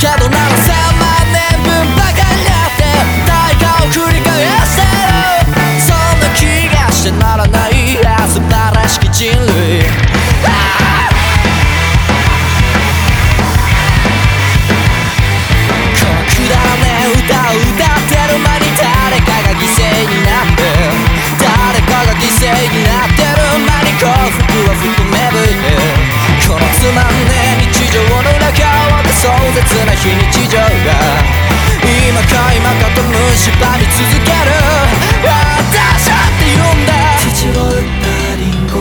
Yeah, don't nada. 非日常が今か今かと蝕み続ける私はって言うんだ土を打ったリンゴ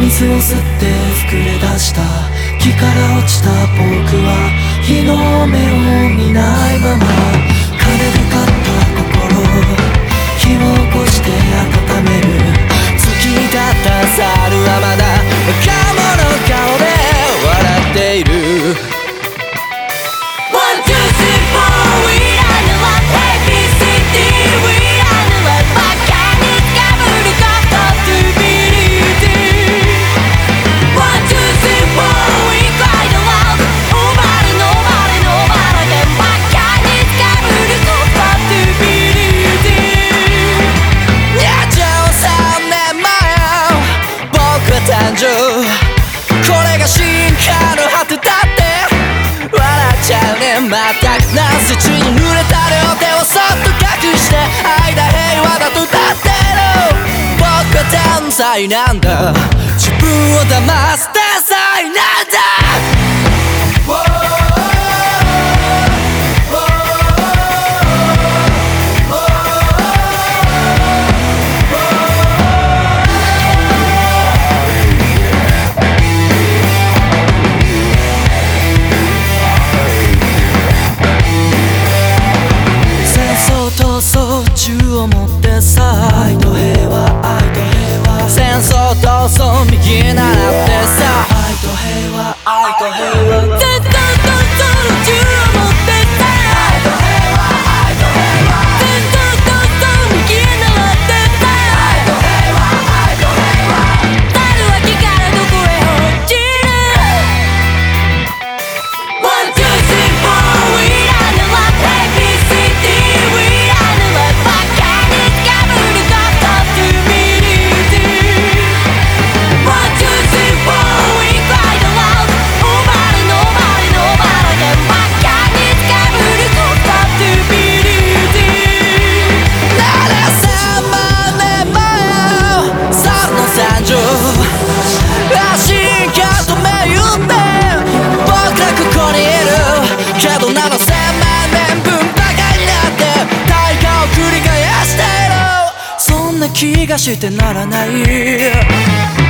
水を吸って膨れ出した木から落ちた僕は日の目を見ない全くな土に濡れた両手をそっと隠して間平和だと歌ってる。僕は天才なんだ。自分を騙す天才なんだ。気がしてならない。